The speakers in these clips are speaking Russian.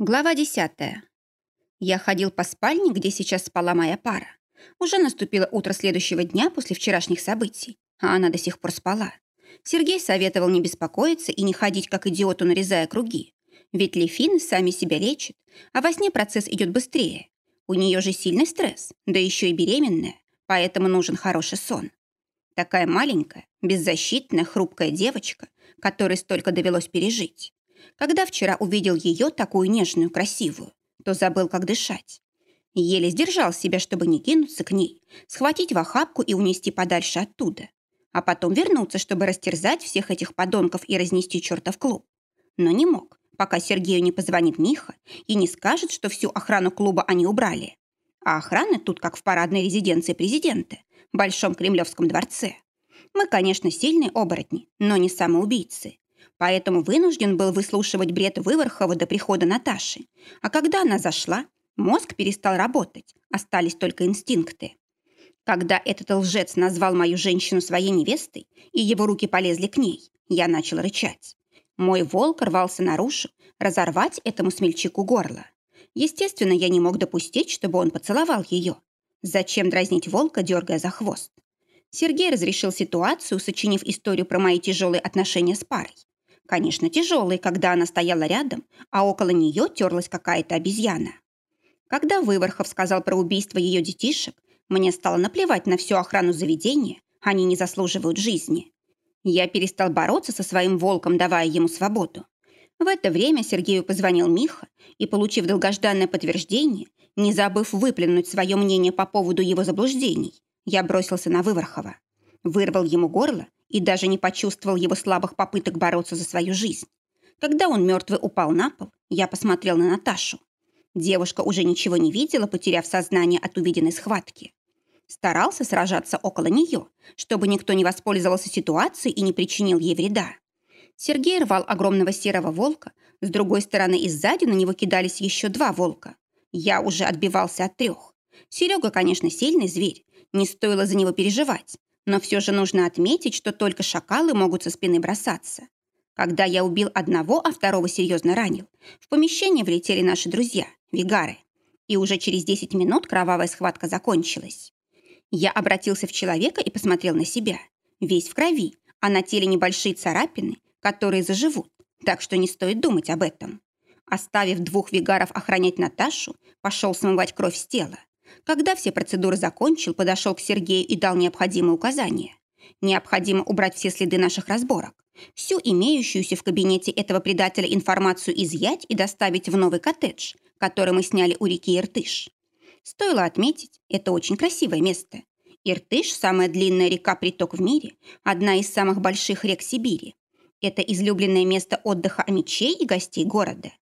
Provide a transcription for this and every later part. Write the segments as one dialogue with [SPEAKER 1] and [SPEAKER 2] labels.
[SPEAKER 1] Глава десятая. Я ходил по спальне, где сейчас спала моя пара. Уже наступило утро следующего дня после вчерашних событий, а она до сих пор спала. Сергей советовал не беспокоиться и не ходить как идиоту, нарезая круги. Ведь лефины сами себя лечат, а во сне процесс идет быстрее. У нее же сильный стресс, да еще и беременная, поэтому нужен хороший сон. Такая маленькая, беззащитная, хрупкая девочка, которой столько довелось пережить. Когда вчера увидел ее, такую нежную, красивую, то забыл, как дышать. Еле сдержал себя, чтобы не кинуться к ней, схватить в охапку и унести подальше оттуда. А потом вернуться, чтобы растерзать всех этих подонков и разнести черта в клуб. Но не мог, пока Сергею не позвонит Миха и не скажет, что всю охрану клуба они убрали. А охраны тут как в парадной резиденции президента, Большом Кремлевском дворце. Мы, конечно, сильные оборотни, но не самоубийцы поэтому вынужден был выслушивать бред Выворхова до прихода Наташи. А когда она зашла, мозг перестал работать, остались только инстинкты. Когда этот лжец назвал мою женщину своей невестой, и его руки полезли к ней, я начал рычать. Мой волк рвался наружу, разорвать этому смельчаку горло. Естественно, я не мог допустить, чтобы он поцеловал ее. Зачем дразнить волка, дергая за хвост? Сергей разрешил ситуацию, сочинив историю про мои тяжелые отношения с парой. Конечно, тяжелой, когда она стояла рядом, а около нее терлась какая-то обезьяна. Когда Выворхов сказал про убийство ее детишек, мне стало наплевать на всю охрану заведения, они не заслуживают жизни. Я перестал бороться со своим волком, давая ему свободу. В это время Сергею позвонил Миха и, получив долгожданное подтверждение, не забыв выплюнуть свое мнение по поводу его заблуждений, я бросился на Выворхова. Вырвал ему горло и даже не почувствовал его слабых попыток бороться за свою жизнь. Когда он мертвый упал на пол, я посмотрел на Наташу. Девушка уже ничего не видела, потеряв сознание от увиденной схватки. Старался сражаться около нее, чтобы никто не воспользовался ситуацией и не причинил ей вреда. Сергей рвал огромного серого волка, с другой стороны и сзади на него кидались еще два волка. Я уже отбивался от трех. Серега, конечно, сильный зверь, не стоило за него переживать, но все же нужно отметить, что только шакалы могут со спины бросаться. Когда я убил одного, а второго серьезно ранил, в помещение влетели наши друзья, вигары. И уже через 10 минут кровавая схватка закончилась. Я обратился в человека и посмотрел на себя. Весь в крови, а на теле небольшие царапины, которые заживут, так что не стоит думать об этом. Оставив двух вигаров охранять Наташу, пошел смывать кровь с тела. Когда все процедуры закончил, подошел к Сергею и дал необходимые указания. Необходимо убрать все следы наших разборок, всю имеющуюся в кабинете этого предателя информацию изъять и доставить в новый коттедж, который мы сняли у реки Иртыш. Стоило отметить, это очень красивое место. Иртыш – самая длинная река-приток в мире, одна из самых больших рек Сибири. Это излюбленное место отдыха амичей и гостей города.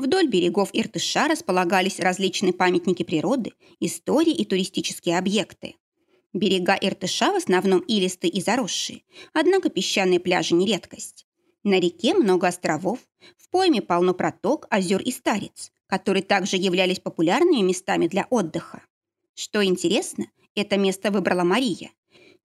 [SPEAKER 1] Вдоль берегов Иртыша располагались различные памятники природы, истории и туристические объекты. Берега Иртыша в основном илистые и заросшие, однако песчаные пляжи не редкость. На реке много островов, в пойме полно проток, озер и старец, которые также являлись популярными местами для отдыха. Что интересно, это место выбрала Мария.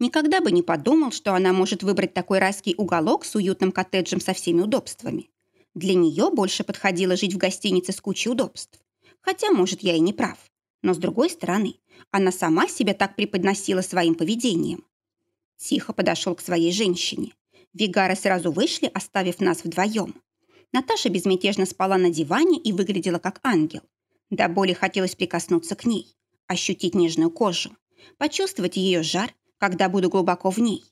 [SPEAKER 1] Никогда бы не подумал, что она может выбрать такой райский уголок с уютным коттеджем со всеми удобствами. Для нее больше подходило жить в гостинице с кучей удобств. Хотя, может, я и не прав. Но, с другой стороны, она сама себя так преподносила своим поведением. Тихо подошел к своей женщине. Вигары сразу вышли, оставив нас вдвоем. Наташа безмятежно спала на диване и выглядела как ангел. До боли хотелось прикоснуться к ней, ощутить нежную кожу, почувствовать ее жар, когда буду глубоко в ней,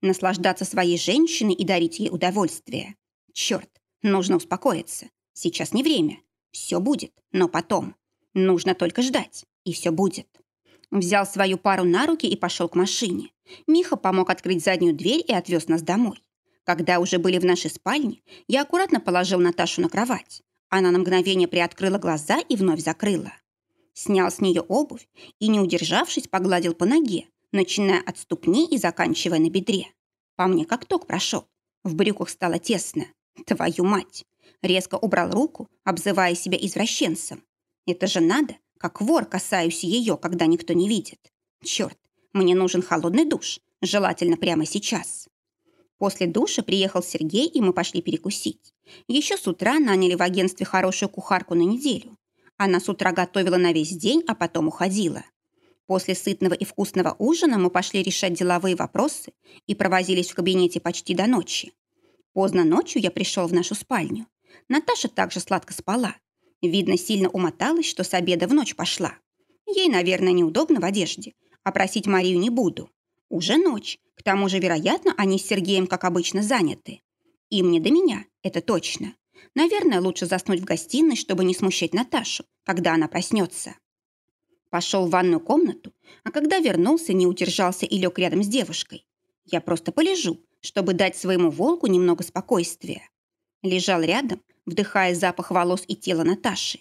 [SPEAKER 1] наслаждаться своей женщиной и дарить ей удовольствие. Черт, Нужно успокоиться. Сейчас не время. Все будет, но потом. Нужно только ждать, и все будет. Взял свою пару на руки и пошел к машине. Миха помог открыть заднюю дверь и отвез нас домой. Когда уже были в нашей спальне, я аккуратно положил Наташу на кровать. Она на мгновение приоткрыла глаза и вновь закрыла. Снял с нее обувь и, не удержавшись, погладил по ноге, начиная от ступни и заканчивая на бедре. По мне как ток прошел. В брюках стало тесно. Твою мать! Резко убрал руку, обзывая себя извращенцем. Это же надо, как вор касаюсь ее, когда никто не видит. Черт, мне нужен холодный душ, желательно прямо сейчас. После душа приехал Сергей, и мы пошли перекусить. Еще с утра наняли в агентстве хорошую кухарку на неделю. Она с утра готовила на весь день, а потом уходила. После сытного и вкусного ужина мы пошли решать деловые вопросы и провозились в кабинете почти до ночи. Поздно ночью я пришел в нашу спальню. Наташа также сладко спала. Видно, сильно умоталась, что с обеда в ночь пошла. Ей, наверное, неудобно в одежде, а просить Марию не буду. Уже ночь, к тому же, вероятно, они с Сергеем, как обычно, заняты. Им не до меня, это точно. Наверное, лучше заснуть в гостиной, чтобы не смущать Наташу, когда она проснется. Пошел в ванную комнату, а когда вернулся, не удержался и лег рядом с девушкой. Я просто полежу, чтобы дать своему волку немного спокойствия. Лежал рядом, вдыхая запах волос и тела Наташи.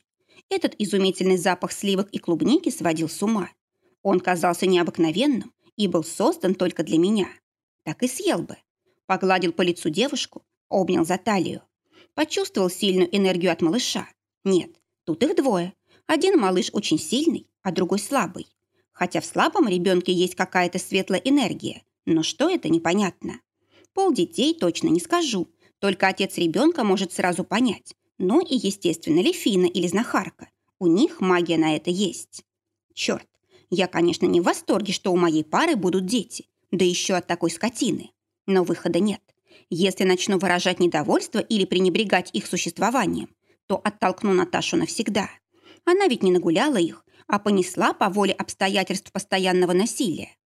[SPEAKER 1] Этот изумительный запах сливок и клубники сводил с ума. Он казался необыкновенным и был создан только для меня. Так и съел бы. Погладил по лицу девушку, обнял за талию. Почувствовал сильную энергию от малыша. Нет, тут их двое. Один малыш очень сильный, а другой слабый. Хотя в слабом ребенке есть какая-то светлая энергия, но что это, непонятно. Пол детей точно не скажу, только отец ребенка может сразу понять. Ну и, естественно, Лефина или знахарка. У них магия на это есть. Черт, я, конечно, не в восторге, что у моей пары будут дети, да еще от такой скотины. Но выхода нет. Если начну выражать недовольство или пренебрегать их существованием, то оттолкну Наташу навсегда. Она ведь не нагуляла их, а понесла по воле обстоятельств постоянного насилия.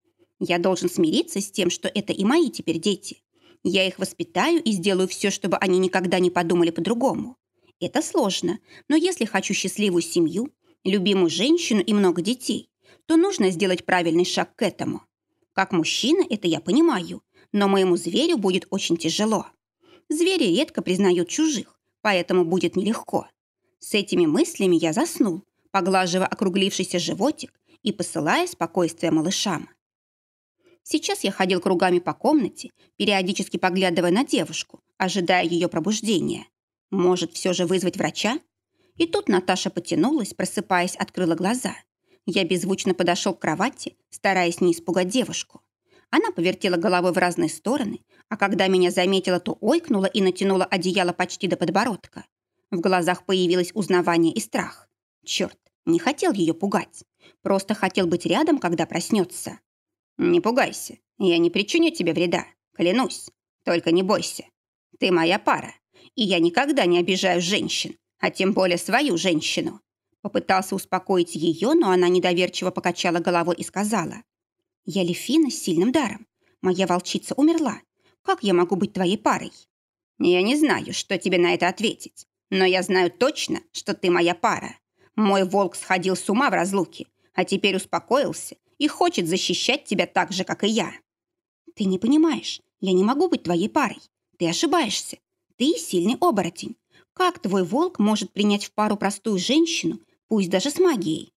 [SPEAKER 1] Я должен смириться с тем, что это и мои теперь дети. Я их воспитаю и сделаю все, чтобы они никогда не подумали по-другому. Это сложно, но если хочу счастливую семью, любимую женщину и много детей, то нужно сделать правильный шаг к этому. Как мужчина это я понимаю, но моему зверю будет очень тяжело. Звери редко признают чужих, поэтому будет нелегко. С этими мыслями я заснул, поглаживая округлившийся животик и посылая спокойствие малышам. Сейчас я ходил кругами по комнате, периодически поглядывая на девушку, ожидая ее пробуждения. Может, все же вызвать врача? И тут Наташа потянулась, просыпаясь, открыла глаза. Я беззвучно подошел к кровати, стараясь не испугать девушку. Она повертела головой в разные стороны, а когда меня заметила, то ойкнула и натянула одеяло почти до подбородка. В глазах появилось узнавание и страх. Черт, не хотел ее пугать. Просто хотел быть рядом, когда проснется. «Не пугайся, я не причиню тебе вреда, клянусь. Только не бойся. Ты моя пара, и я никогда не обижаю женщин, а тем более свою женщину». Попытался успокоить ее, но она недоверчиво покачала головой и сказала. «Я Лефина с сильным даром. Моя волчица умерла. Как я могу быть твоей парой?» «Я не знаю, что тебе на это ответить, но я знаю точно, что ты моя пара. Мой волк сходил с ума в разлуке, а теперь успокоился и хочет защищать тебя так же, как и я». «Ты не понимаешь, я не могу быть твоей парой. Ты ошибаешься. Ты сильный оборотень. Как твой волк может принять в пару простую женщину, пусть даже с магией?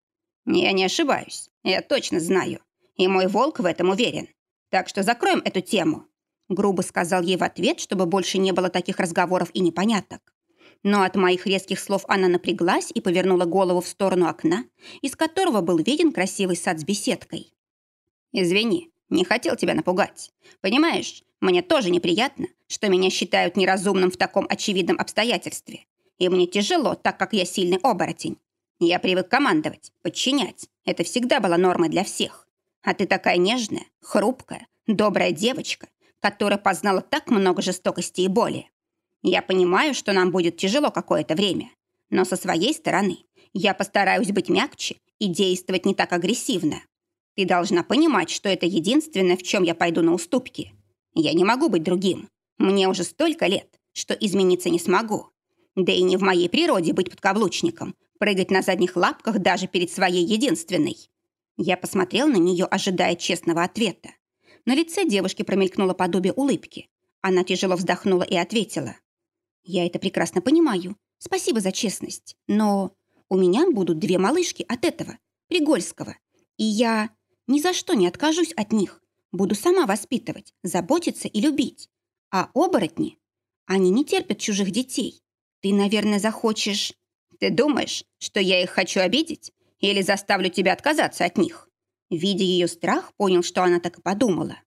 [SPEAKER 1] Я не ошибаюсь, я точно знаю. И мой волк в этом уверен. Так что закроем эту тему. Грубо сказал ей в ответ, чтобы больше не было таких разговоров и непоняток. Но от моих резких слов она напряглась и повернула голову в сторону окна, из которого был виден красивый сад с беседкой. «Извини, не хотел тебя напугать. Понимаешь, мне тоже неприятно, что меня считают неразумным в таком очевидном обстоятельстве. И мне тяжело, так как я сильный оборотень. Я привык командовать, подчинять. Это всегда была нормой для всех. А ты такая нежная, хрупкая, добрая девочка, которая познала так много жестокости и боли. Я понимаю, что нам будет тяжело какое-то время, но со своей стороны я постараюсь быть мягче и действовать не так агрессивно. Ты должна понимать, что это единственное, в чем я пойду на уступки. Я не могу быть другим. Мне уже столько лет, что измениться не смогу. Да и не в моей природе быть подкаблучником, прыгать на задних лапках даже перед своей единственной. Я посмотрел на нее, ожидая честного ответа. На лице девушки промелькнуло подобие улыбки. Она тяжело вздохнула и ответила. «Я это прекрасно понимаю. Спасибо за честность. Но у меня будут две малышки от этого, Пригольского. И я ни за что не откажусь от них. Буду сама воспитывать, заботиться и любить. А оборотни? Они не терпят чужих детей. Ты, наверное, захочешь... Ты думаешь, что я их хочу обидеть? Или заставлю тебя отказаться от них?» Видя ее страх, понял, что она так и подумала.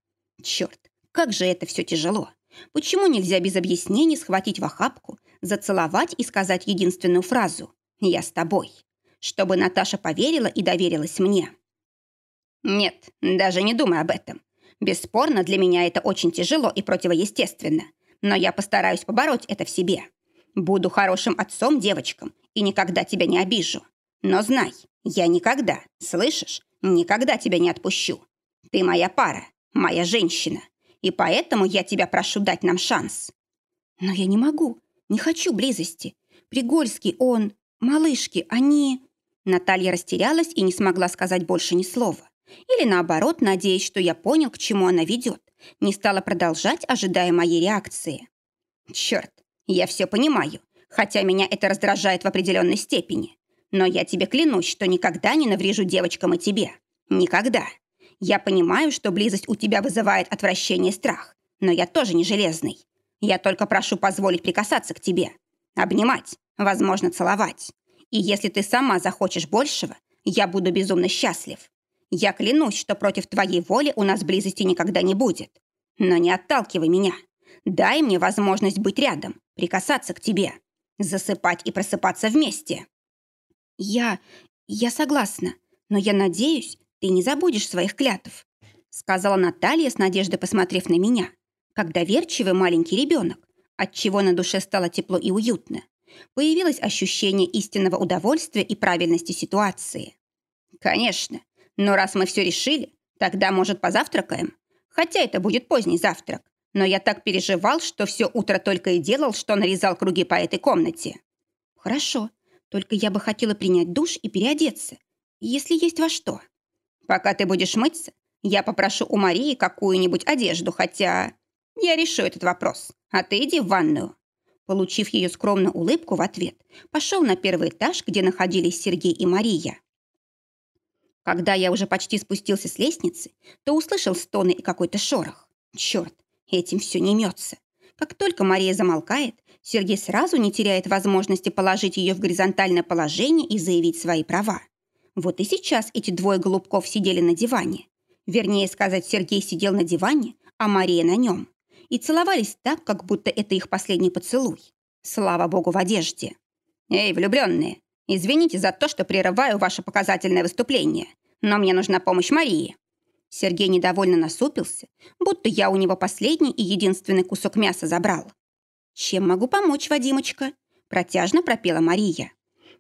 [SPEAKER 1] «Черт, как же это все тяжело. Почему нельзя без объяснений схватить в охапку, зацеловать и сказать единственную фразу «Я с тобой», чтобы Наташа поверила и доверилась мне? Нет, даже не думай об этом. Бесспорно, для меня это очень тяжело и противоестественно, но я постараюсь побороть это в себе. Буду хорошим отцом девочкам и никогда тебя не обижу. Но знай, я никогда, слышишь, никогда тебя не отпущу. Ты моя пара, моя женщина, и поэтому я тебя прошу дать нам шанс. Но я не могу, не хочу близости. Пригольский он, малышки, они... Наталья растерялась и не смогла сказать больше ни слова. Или наоборот, надеясь, что я понял, к чему она ведет, не стала продолжать, ожидая моей реакции. Черт, я все понимаю, хотя меня это раздражает в определенной степени. Но я тебе клянусь, что никогда не наврежу девочкам и тебе. Никогда. Я понимаю, что близость у тебя вызывает отвращение и страх, но я тоже не железный. Я только прошу позволить прикасаться к тебе. Обнимать, возможно, целовать. И если ты сама захочешь большего, я буду безумно счастлив. Я клянусь, что против твоей воли у нас близости никогда не будет. Но не отталкивай меня. Дай мне возможность быть рядом, прикасаться к тебе, засыпать и просыпаться вместе. Я... я согласна, но я надеюсь, ты не забудешь своих клятв, сказала Наталья с надеждой, посмотрев на меня, как доверчивый маленький ребенок, отчего на душе стало тепло и уютно. Появилось ощущение истинного удовольствия и правильности ситуации. «Конечно, но раз мы все решили, тогда, может, позавтракаем? Хотя это будет поздний завтрак. Но я так переживал, что все утро только и делал, что нарезал круги по этой комнате. Хорошо, только я бы хотела принять душ и переодеться, если есть во что. Пока ты будешь мыться, я попрошу у Марии какую-нибудь одежду, хотя... Я решу этот вопрос, а ты иди в ванную. Получив ее скромную улыбку в ответ, пошел на первый этаж, где находились Сергей и Мария. Когда я уже почти спустился с лестницы, то услышал стоны и какой-то шорох. Черт, этим все не имется. Как только Мария замолкает, Сергей сразу не теряет возможности положить ее в горизонтальное положение и заявить свои права. Вот и сейчас эти двое голубков сидели на диване. Вернее сказать, Сергей сидел на диване, а Мария на нем. И целовались так, как будто это их последний поцелуй. Слава богу, в одежде. «Эй, влюбленные, Извините за то, что прерываю ваше показательное выступление, но мне нужна помощь Марии». Сергей недовольно насупился, будто я у него последний и единственный кусок мяса забрал. «Чем могу помочь, Вадимочка?» Протяжно пропела Мария.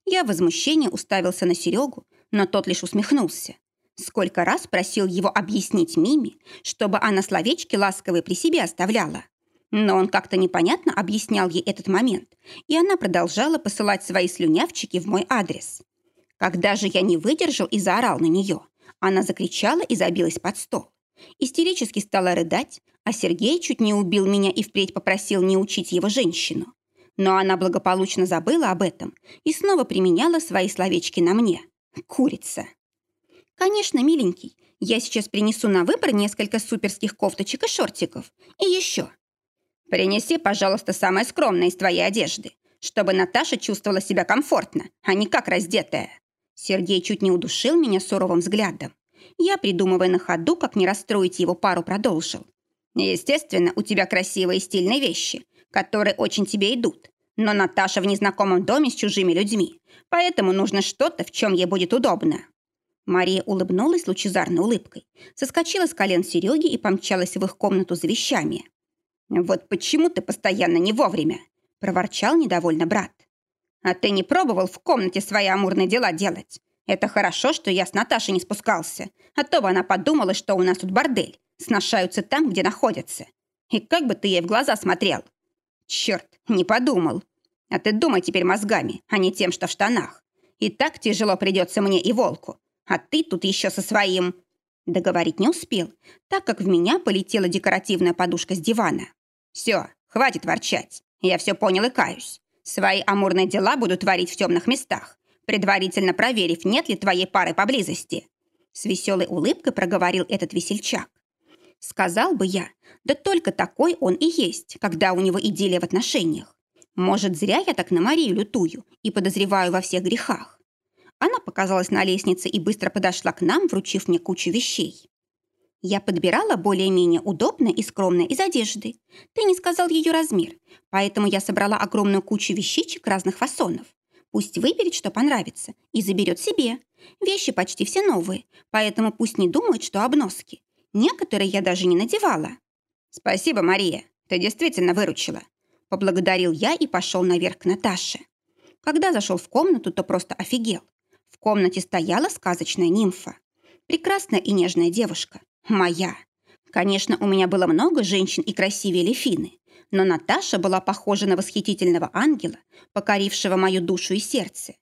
[SPEAKER 1] Я в возмущении уставился на Серегу, но тот лишь усмехнулся. Сколько раз просил его объяснить Миме, чтобы она словечки ласковые при себе оставляла. Но он как-то непонятно объяснял ей этот момент, и она продолжала посылать свои слюнявчики в мой адрес. Когда же я не выдержал и заорал на нее, она закричала и забилась под стол. Истерически стала рыдать, а Сергей чуть не убил меня и впредь попросил не учить его женщину. Но она благополучно забыла об этом и снова применяла свои словечки на мне. Курица. Конечно, миленький, я сейчас принесу на выбор несколько суперских кофточек и шортиков. И еще. Принеси, пожалуйста, самое скромное из твоей одежды, чтобы Наташа чувствовала себя комфортно, а не как раздетая. Сергей чуть не удушил меня суровым взглядом. Я, придумывая на ходу, как не расстроить его пару, продолжил. Естественно, у тебя красивые и стильные вещи, которые очень тебе идут. Но Наташа в незнакомом доме с чужими людьми, поэтому нужно что-то, в чем ей будет удобно. Мария улыбнулась лучезарной улыбкой, соскочила с колен Сереги и помчалась в их комнату за вещами. «Вот почему ты постоянно не вовремя?» – проворчал недовольно брат. «А ты не пробовал в комнате свои амурные дела делать? Это хорошо, что я с Наташей не спускался, а то бы она подумала, что у нас тут бордель, сношаются там, где находятся. И как бы ты ей в глаза смотрел?» «Черт, не подумал. А ты думай теперь мозгами, а не тем, что в штанах. И так тяжело придется мне и волку. А ты тут еще со своим...» Договорить не успел, так как в меня полетела декоративная подушка с дивана. «Все, хватит ворчать. Я все понял и каюсь. Свои амурные дела буду творить в темных местах, предварительно проверив, нет ли твоей пары поблизости». С веселой улыбкой проговорил этот весельчак. Сказал бы я, да только такой он и есть, когда у него идиллия в отношениях. Может, зря я так на Марию лютую и подозреваю во всех грехах. Она показалась на лестнице и быстро подошла к нам, вручив мне кучу вещей. Я подбирала более-менее удобное и скромное из одежды. Ты не сказал ее размер, поэтому я собрала огромную кучу вещичек разных фасонов. Пусть выберет, что понравится, и заберет себе. Вещи почти все новые, поэтому пусть не думают, что обноски. Некоторые я даже не надевала. Спасибо, Мария, ты действительно выручила. Поблагодарил я и пошел наверх к Наташе. Когда зашел в комнату, то просто офигел. В комнате стояла сказочная нимфа. Прекрасная и нежная девушка. Моя. Конечно, у меня было много женщин и красивее Лефины, но Наташа была похожа на восхитительного ангела, покорившего мою душу и сердце.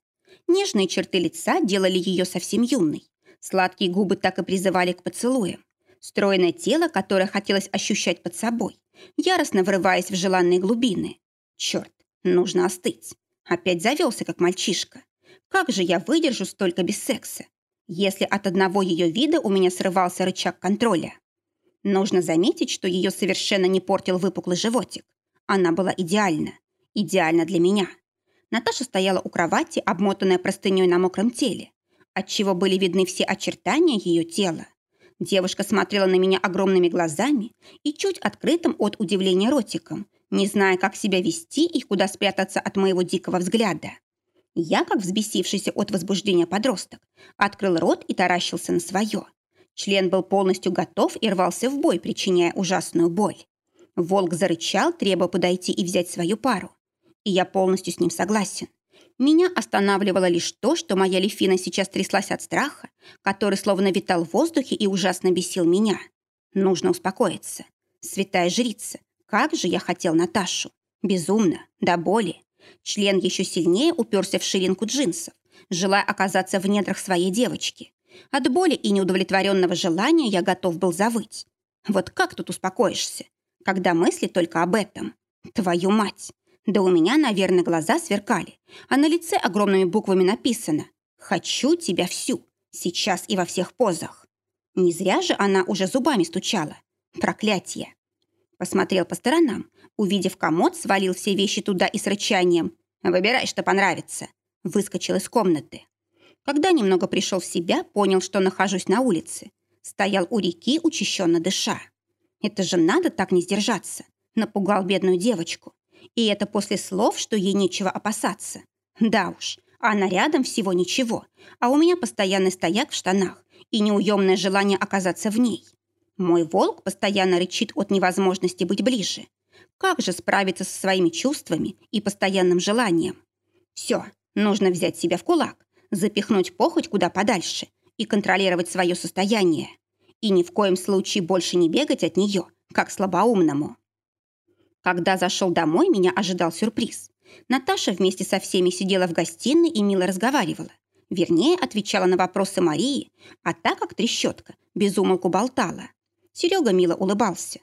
[SPEAKER 1] Нежные черты лица делали ее совсем юной. Сладкие губы так и призывали к поцелуям. Стройное тело, которое хотелось ощущать под собой, яростно врываясь в желанные глубины. Черт, нужно остыть. Опять завелся, как мальчишка. Как же я выдержу столько без секса, если от одного ее вида у меня срывался рычаг контроля? Нужно заметить, что ее совершенно не портил выпуклый животик. Она была идеальна. Идеальна для меня. Наташа стояла у кровати, обмотанная простыней на мокром теле, отчего были видны все очертания ее тела. Девушка смотрела на меня огромными глазами и чуть открытым от удивления ротиком, не зная, как себя вести и куда спрятаться от моего дикого взгляда. Я, как взбесившийся от возбуждения подросток, открыл рот и таращился на свое. Член был полностью готов и рвался в бой, причиняя ужасную боль. Волк зарычал, требуя подойти и взять свою пару. И я полностью с ним согласен. Меня останавливало лишь то, что моя Лефина сейчас тряслась от страха, который словно витал в воздухе и ужасно бесил меня. Нужно успокоиться. Святая жрица, как же я хотел Наташу. Безумно, до боли. Член еще сильнее уперся в ширинку джинсов, желая оказаться в недрах своей девочки. От боли и неудовлетворенного желания я готов был завыть. Вот как тут успокоишься, когда мысли только об этом? Твою мать! Да у меня, наверное, глаза сверкали, а на лице огромными буквами написано «Хочу тебя всю, сейчас и во всех позах». Не зря же она уже зубами стучала. Проклятие! Посмотрел по сторонам, увидев комод, свалил все вещи туда и с рычанием «Выбирай, что понравится». Выскочил из комнаты. Когда немного пришел в себя, понял, что нахожусь на улице. Стоял у реки, учащенно дыша. Это же надо так не сдержаться. Напугал бедную девочку. И это после слов, что ей нечего опасаться. Да уж, она рядом всего ничего, а у меня постоянный стояк в штанах и неуемное желание оказаться в ней. Мой волк постоянно рычит от невозможности быть ближе. Как же справиться со своими чувствами и постоянным желанием? Все, нужно взять себя в кулак запихнуть похоть куда подальше и контролировать свое состояние. И ни в коем случае больше не бегать от нее, как слабоумному. Когда зашел домой, меня ожидал сюрприз. Наташа вместе со всеми сидела в гостиной и мило разговаривала. Вернее, отвечала на вопросы Марии, а так как трещотка, безумолку болтала. Серега мило улыбался.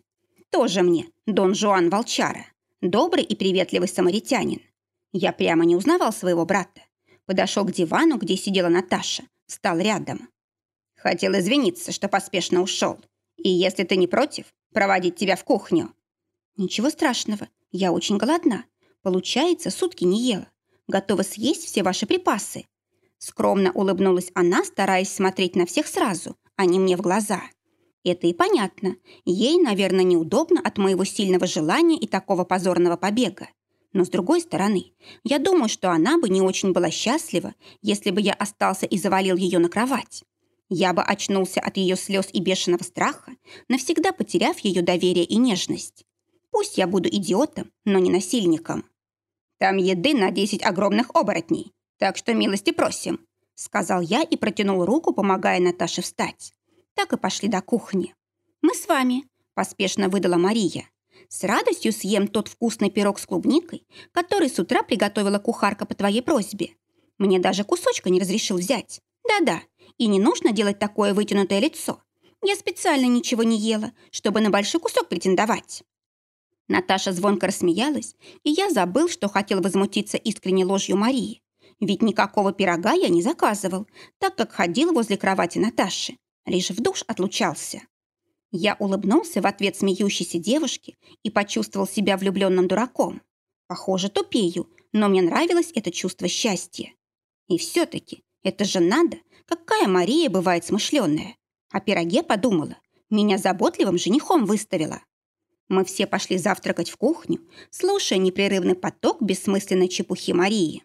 [SPEAKER 1] Тоже мне, Дон Жуан Волчара. Добрый и приветливый самаритянин. Я прямо не узнавал своего брата подошел к дивану, где сидела Наташа, встал рядом. Хотел извиниться, что поспешно ушел. И если ты не против, проводить тебя в кухню. Ничего страшного, я очень голодна. Получается, сутки не ела. Готова съесть все ваши припасы. Скромно улыбнулась она, стараясь смотреть на всех сразу, а не мне в глаза. Это и понятно. Ей, наверное, неудобно от моего сильного желания и такого позорного побега. Но с другой стороны, я думаю, что она бы не очень была счастлива, если бы я остался и завалил ее на кровать. Я бы очнулся от ее слез и бешеного страха, навсегда потеряв ее доверие и нежность. Пусть я буду идиотом, но не насильником. Там еды на десять огромных оборотней, так что милости просим, сказал я и протянул руку, помогая Наташе встать. Так и пошли до кухни. Мы с вами, поспешно выдала Мария. С радостью съем тот вкусный пирог с клубникой, который с утра приготовила кухарка по твоей просьбе. Мне даже кусочка не разрешил взять. Да-да, и не нужно делать такое вытянутое лицо. Я специально ничего не ела, чтобы на большой кусок претендовать. Наташа звонко рассмеялась, и я забыл, что хотел возмутиться искренней ложью Марии. Ведь никакого пирога я не заказывал, так как ходил возле кровати Наташи. Лишь в душ отлучался. Я улыбнулся в ответ смеющейся девушке и почувствовал себя влюбленным дураком. Похоже, тупею, но мне нравилось это чувство счастья. И все-таки, это же надо, какая Мария бывает смышленая. О пироге подумала. Меня заботливым женихом выставила. Мы все пошли завтракать в кухню, слушая непрерывный поток бессмысленной чепухи Марии.